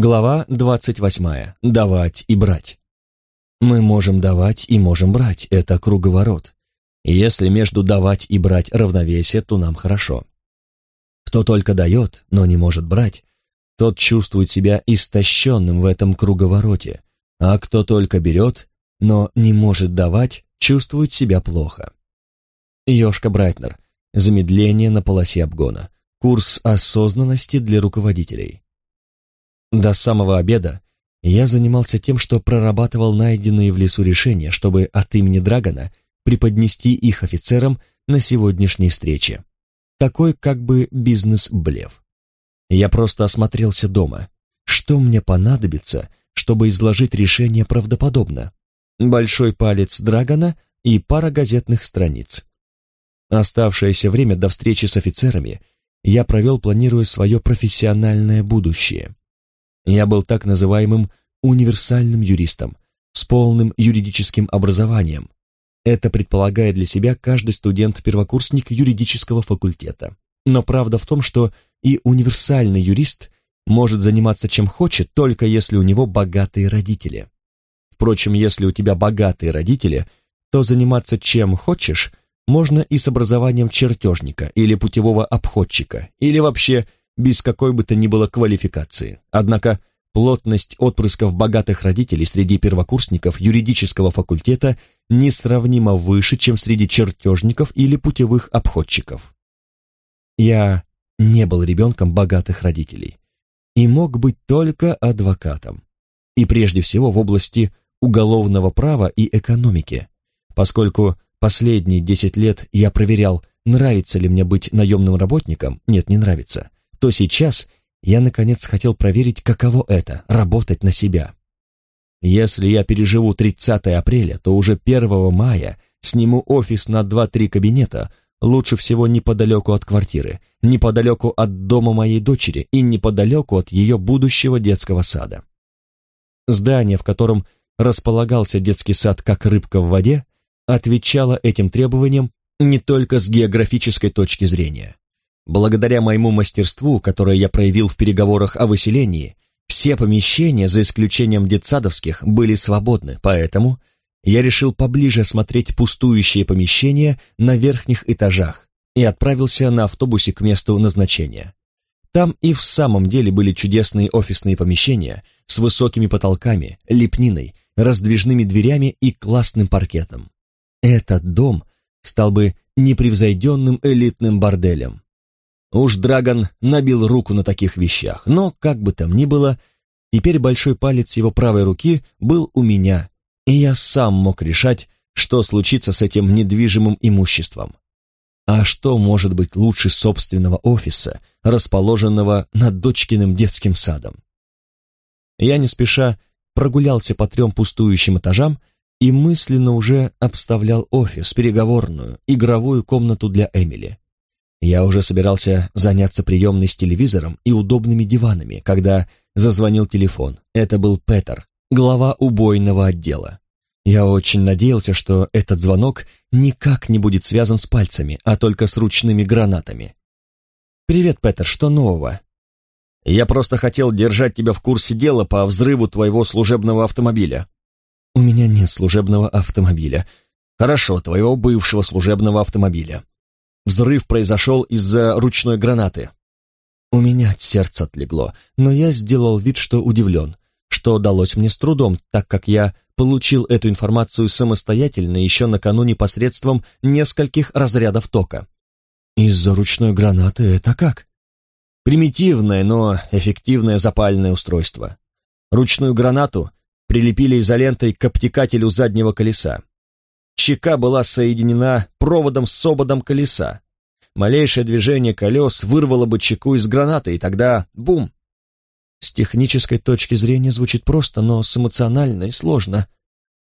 Глава 28. Давать и брать. Мы можем давать и можем брать, это круговорот. Если между давать и брать равновесие, то нам хорошо. Кто только дает, но не может брать, тот чувствует себя истощенным в этом круговороте, а кто только берет, но не может давать, чувствует себя плохо. Йошка Брайтнер. Замедление на полосе обгона. Курс осознанности для руководителей. До самого обеда я занимался тем, что прорабатывал найденные в лесу решения, чтобы от имени Драгона преподнести их офицерам на сегодняшней встрече. Такой как бы бизнес-блев. Я просто осмотрелся дома. Что мне понадобится, чтобы изложить решение правдоподобно? Большой палец Драгона и пара газетных страниц. Оставшееся время до встречи с офицерами я провел, планируя свое профессиональное будущее. Я был так называемым универсальным юристом, с полным юридическим образованием. Это предполагает для себя каждый студент-первокурсник юридического факультета. Но правда в том, что и универсальный юрист может заниматься чем хочет, только если у него богатые родители. Впрочем, если у тебя богатые родители, то заниматься чем хочешь можно и с образованием чертежника или путевого обходчика, или вообще без какой бы то ни было квалификации. Однако плотность отпрысков богатых родителей среди первокурсников юридического факультета несравнимо выше, чем среди чертежников или путевых обходчиков. Я не был ребенком богатых родителей и мог быть только адвокатом. И прежде всего в области уголовного права и экономики, поскольку последние 10 лет я проверял, нравится ли мне быть наемным работником, нет, не нравится, то сейчас я наконец хотел проверить, каково это — работать на себя. Если я переживу 30 апреля, то уже 1 мая сниму офис на 2-3 кабинета, лучше всего неподалеку от квартиры, неподалеку от дома моей дочери и неподалеку от ее будущего детского сада. Здание, в котором располагался детский сад как рыбка в воде, отвечало этим требованиям не только с географической точки зрения. Благодаря моему мастерству, которое я проявил в переговорах о выселении, все помещения, за исключением детсадовских, были свободны, поэтому я решил поближе осмотреть пустующие помещения на верхних этажах и отправился на автобусе к месту назначения. Там и в самом деле были чудесные офисные помещения с высокими потолками, лепниной, раздвижными дверями и классным паркетом. Этот дом стал бы непревзойденным элитным борделем. Уж Драгон набил руку на таких вещах, но, как бы там ни было, теперь большой палец его правой руки был у меня, и я сам мог решать, что случится с этим недвижимым имуществом. А что может быть лучше собственного офиса, расположенного над дочкиным детским садом? Я не спеша прогулялся по трем пустующим этажам и мысленно уже обставлял офис, переговорную, игровую комнату для Эмили. Я уже собирался заняться приемной с телевизором и удобными диванами, когда зазвонил телефон. Это был Петер, глава убойного отдела. Я очень надеялся, что этот звонок никак не будет связан с пальцами, а только с ручными гранатами. «Привет, Петер, что нового?» «Я просто хотел держать тебя в курсе дела по взрыву твоего служебного автомобиля». «У меня нет служебного автомобиля». «Хорошо, твоего бывшего служебного автомобиля. Взрыв произошел из-за ручной гранаты. У меня от сердца отлегло, но я сделал вид, что удивлен, что далось мне с трудом, так как я получил эту информацию самостоятельно еще накануне посредством нескольких разрядов тока. Из-за ручной гранаты это как? Примитивное, но эффективное запальное устройство. Ручную гранату прилепили изолентой к обтекателю заднего колеса. Чека была соединена проводом с ободом колеса. Малейшее движение колес вырвало бы чеку из гранаты, и тогда — бум! С технической точки зрения звучит просто, но с эмоциональной сложно.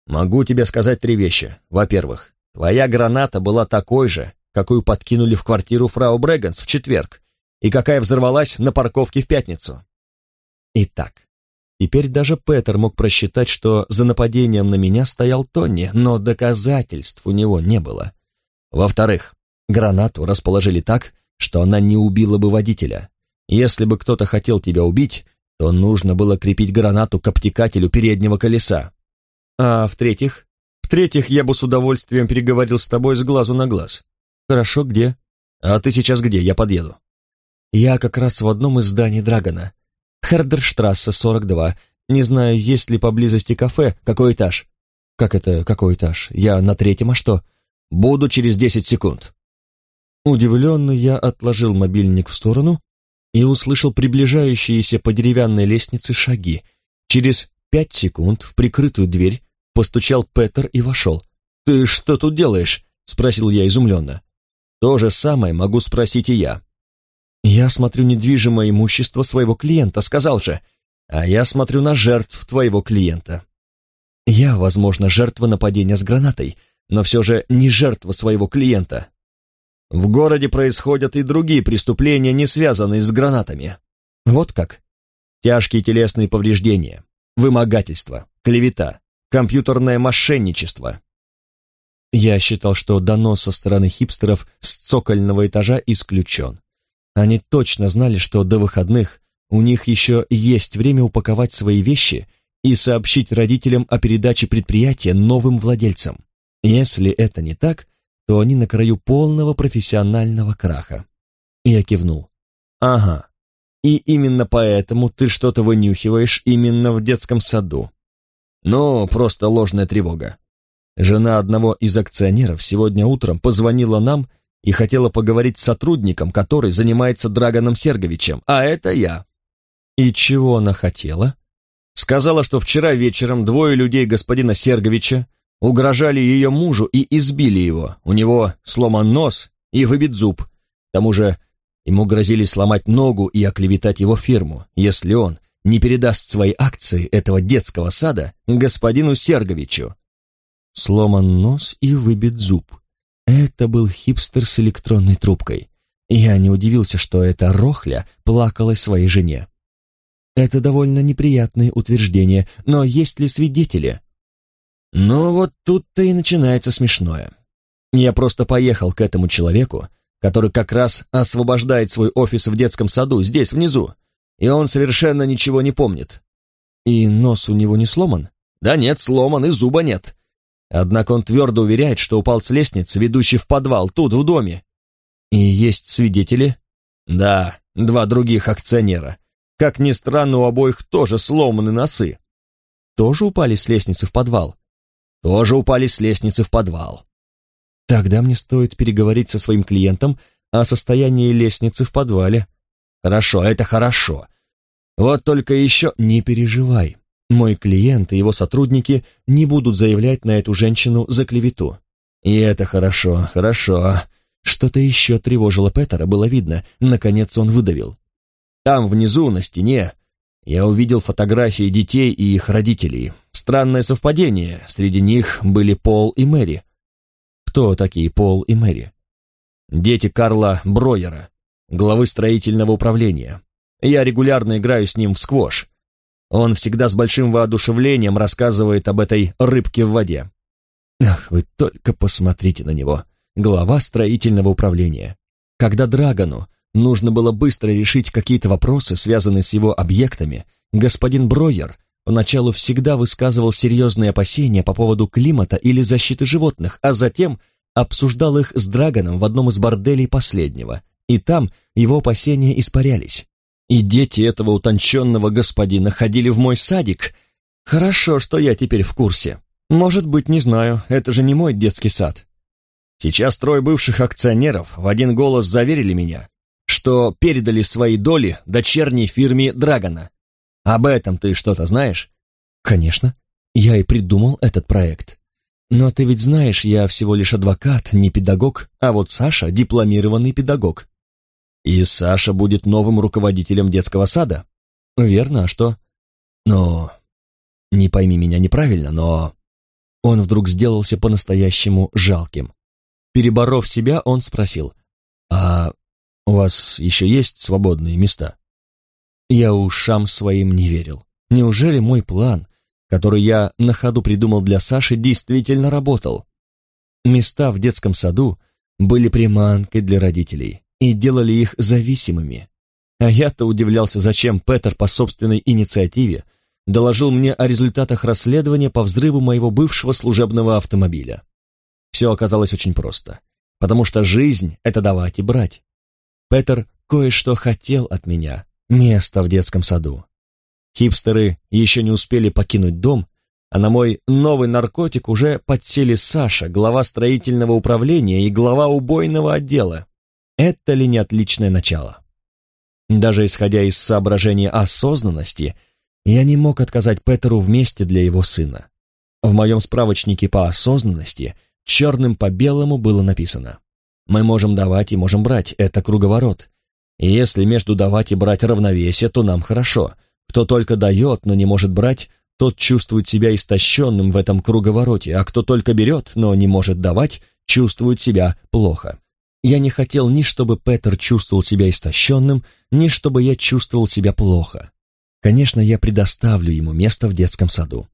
Могу тебе сказать три вещи. Во-первых, твоя граната была такой же, какую подкинули в квартиру фрау Брэгганс в четверг, и какая взорвалась на парковке в пятницу. Итак, Теперь даже Петер мог просчитать, что за нападением на меня стоял Тони, но доказательств у него не было. Во-вторых, гранату расположили так, что она не убила бы водителя. Если бы кто-то хотел тебя убить, то нужно было крепить гранату к обтекателю переднего колеса. А в-третьих? В-третьих, я бы с удовольствием переговорил с тобой с глазу на глаз. Хорошо, где? А ты сейчас где? Я подъеду. Я как раз в одном из зданий Драгона. Хердерштрассе, 42. Не знаю, есть ли поблизости кафе. Какой этаж? Как это, какой этаж? Я на третьем, а что? Буду через десять секунд. Удивленно я отложил мобильник в сторону и услышал приближающиеся по деревянной лестнице шаги. Через пять секунд в прикрытую дверь постучал Петер и вошел. «Ты что тут делаешь?» — спросил я изумленно. «То же самое могу спросить и я». «Я смотрю недвижимое имущество своего клиента», — сказал же. «А я смотрю на жертв твоего клиента». «Я, возможно, жертва нападения с гранатой, но все же не жертва своего клиента. В городе происходят и другие преступления, не связанные с гранатами. Вот как. Тяжкие телесные повреждения, вымогательство, клевета, компьютерное мошенничество. Я считал, что донос со стороны хипстеров с цокольного этажа исключен. Они точно знали, что до выходных у них еще есть время упаковать свои вещи и сообщить родителям о передаче предприятия новым владельцам. Если это не так, то они на краю полного профессионального краха. Я кивнул. Ага. И именно поэтому ты что-то вынюхиваешь именно в детском саду. Ну, просто ложная тревога. Жена одного из акционеров сегодня утром позвонила нам и хотела поговорить с сотрудником, который занимается Драгоном Серговичем, а это я. И чего она хотела? Сказала, что вчера вечером двое людей господина Серговича угрожали ее мужу и избили его. У него сломан нос и выбит зуб. К тому же ему грозили сломать ногу и оклеветать его фирму, если он не передаст свои акции этого детского сада господину Серговичу. Сломан нос и выбит зуб. Это был хипстер с электронной трубкой. Я не удивился, что эта рохля плакала своей жене. Это довольно неприятное утверждение, но есть ли свидетели? Но вот тут-то и начинается смешное. Я просто поехал к этому человеку, который как раз освобождает свой офис в детском саду, здесь, внизу, и он совершенно ничего не помнит. И нос у него не сломан? Да нет, сломан, и зуба нет. Однако он твердо уверяет, что упал с лестницы, ведущей в подвал, тут, в доме. И есть свидетели? Да, два других акционера. Как ни странно, у обоих тоже сломаны носы. Тоже упали с лестницы в подвал? тоже упали с лестницы в подвал. Тогда мне стоит переговорить со своим клиентом о состоянии лестницы в подвале. Хорошо, это хорошо. Вот только еще не переживай. Мой клиент и его сотрудники не будут заявлять на эту женщину за клевету. И это хорошо, хорошо. Что-то еще тревожило Петера, было видно. Наконец он выдавил. Там внизу, на стене, я увидел фотографии детей и их родителей. Странное совпадение, среди них были Пол и Мэри. Кто такие Пол и Мэри? Дети Карла Бройера, главы строительного управления. Я регулярно играю с ним в сквош. Он всегда с большим воодушевлением рассказывает об этой рыбке в воде. Ах, вы только посмотрите на него. Глава строительного управления. Когда Драгону нужно было быстро решить какие-то вопросы, связанные с его объектами, господин Бройер поначалу всегда высказывал серьезные опасения по поводу климата или защиты животных, а затем обсуждал их с Драгоном в одном из борделей последнего, и там его опасения испарялись. И дети этого утонченного господина ходили в мой садик. Хорошо, что я теперь в курсе. Может быть, не знаю, это же не мой детский сад. Сейчас трое бывших акционеров в один голос заверили меня, что передали свои доли дочерней фирме Драгона. Об этом ты что-то знаешь? Конечно. Я и придумал этот проект. Но ты ведь знаешь, я всего лишь адвокат, не педагог, а вот Саша — дипломированный педагог. И Саша будет новым руководителем детского сада? Верно, а что? Но... Не пойми меня неправильно, но... Он вдруг сделался по-настоящему жалким. Переборов себя, он спросил, «А у вас еще есть свободные места?» Я ушам своим не верил. Неужели мой план, который я на ходу придумал для Саши, действительно работал? Места в детском саду были приманкой для родителей и делали их зависимыми. А я-то удивлялся, зачем Петер по собственной инициативе доложил мне о результатах расследования по взрыву моего бывшего служебного автомобиля. Все оказалось очень просто, потому что жизнь — это давать и брать. Петер кое-что хотел от меня, место в детском саду. Хипстеры еще не успели покинуть дом, а на мой новый наркотик уже подсели Саша, глава строительного управления и глава убойного отдела. Это ли не отличное начало? Даже исходя из соображения осознанности, я не мог отказать Петеру в месте для его сына. В моем справочнике по осознанности черным по белому было написано «Мы можем давать и можем брать, это круговорот. И если между давать и брать равновесие, то нам хорошо. Кто только дает, но не может брать, тот чувствует себя истощенным в этом круговороте, а кто только берет, но не может давать, чувствует себя плохо. Я не хотел ни чтобы Петер чувствовал себя истощенным, ни чтобы я чувствовал себя плохо. Конечно, я предоставлю ему место в детском саду.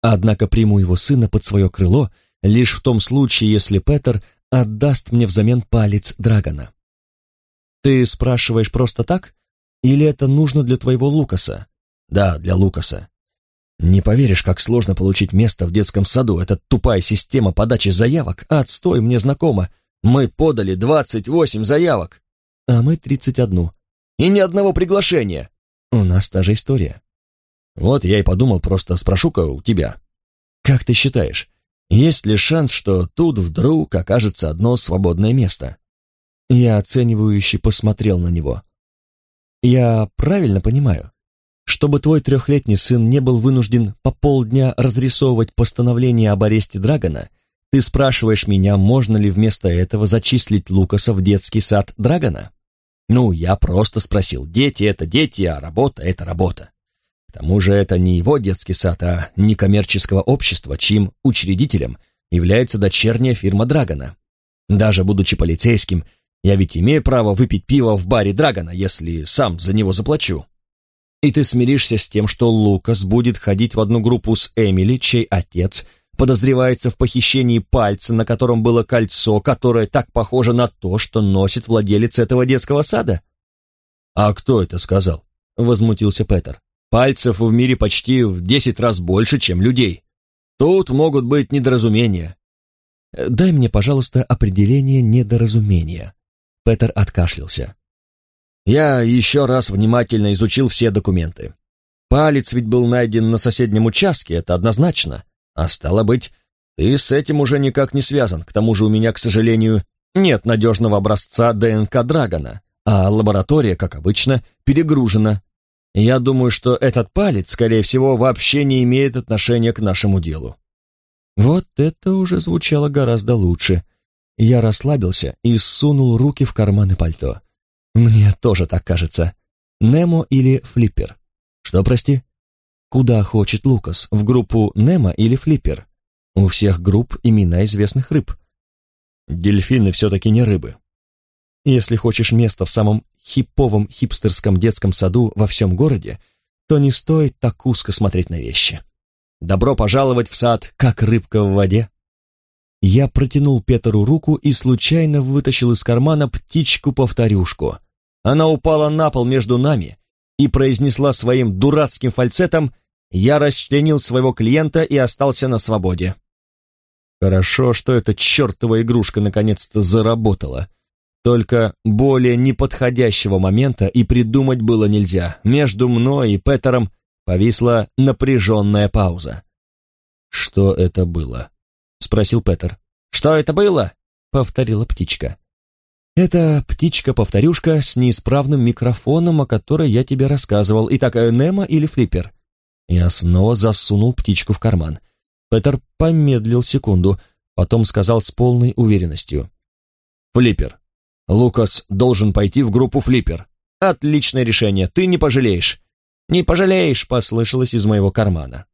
Однако приму его сына под свое крыло лишь в том случае, если Петер отдаст мне взамен палец Драгона. Ты спрашиваешь просто так? Или это нужно для твоего Лукаса? Да, для Лукаса. Не поверишь, как сложно получить место в детском саду. Эта тупая система подачи заявок. Отстой, мне знакомо. Мы подали двадцать восемь заявок. А мы тридцать одну. И ни одного приглашения. У нас та же история. Вот я и подумал, просто спрошу-ка у тебя. Как ты считаешь, есть ли шанс, что тут вдруг окажется одно свободное место? Я оценивающе посмотрел на него. Я правильно понимаю? чтобы твой трехлетний сын не был вынужден по полдня разрисовывать постановление об аресте Драгона, ты спрашиваешь меня, можно ли вместо этого зачислить Лукаса в детский сад Драгона? Ну, я просто спросил. Дети — это дети, а работа — это работа. К тому же это не его детский сад, а некоммерческого общества, чьим учредителем является дочерняя фирма Драгона. Даже будучи полицейским, я ведь имею право выпить пиво в баре Драгона, если сам за него заплачу. И ты смиришься с тем, что Лукас будет ходить в одну группу с Эмили, чей отец подозревается в похищении пальца, на котором было кольцо, которое так похоже на то, что носит владелец этого детского сада? «А кто это сказал?» — возмутился Петер. «Пальцев в мире почти в десять раз больше, чем людей. Тут могут быть недоразумения». «Дай мне, пожалуйста, определение недоразумения». Петер откашлялся. Я еще раз внимательно изучил все документы. Палец ведь был найден на соседнем участке, это однозначно. А стало быть, ты с этим уже никак не связан. К тому же у меня, к сожалению, нет надежного образца ДНК Драгона, а лаборатория, как обычно, перегружена. Я думаю, что этот палец, скорее всего, вообще не имеет отношения к нашему делу. Вот это уже звучало гораздо лучше. Я расслабился и сунул руки в карманы пальто. Мне тоже так кажется. Немо или Флиппер? Что, прости? Куда хочет Лукас? В группу Немо или Флиппер? У всех групп имена известных рыб. Дельфины все-таки не рыбы. Если хочешь место в самом хиповом хипстерском детском саду во всем городе, то не стоит так узко смотреть на вещи. Добро пожаловать в сад, как рыбка в воде. Я протянул Петеру руку и случайно вытащил из кармана птичку-повторюшку. Она упала на пол между нами и произнесла своим дурацким фальцетом «Я расчленил своего клиента и остался на свободе». Хорошо, что эта чертова игрушка наконец-то заработала. Только более неподходящего момента и придумать было нельзя. Между мной и Петером повисла напряженная пауза. «Что это было?» спросил Петер. «Что это было?» — повторила птичка. «Это птичка-повторюшка с неисправным микрофоном, о которой я тебе рассказывал. Итак, э, Немо или Флиппер?» Я снова засунул птичку в карман. Петер помедлил секунду, потом сказал с полной уверенностью. «Флиппер. Лукас должен пойти в группу Флиппер. Отличное решение, ты не пожалеешь». «Не пожалеешь», — послышалось из моего кармана.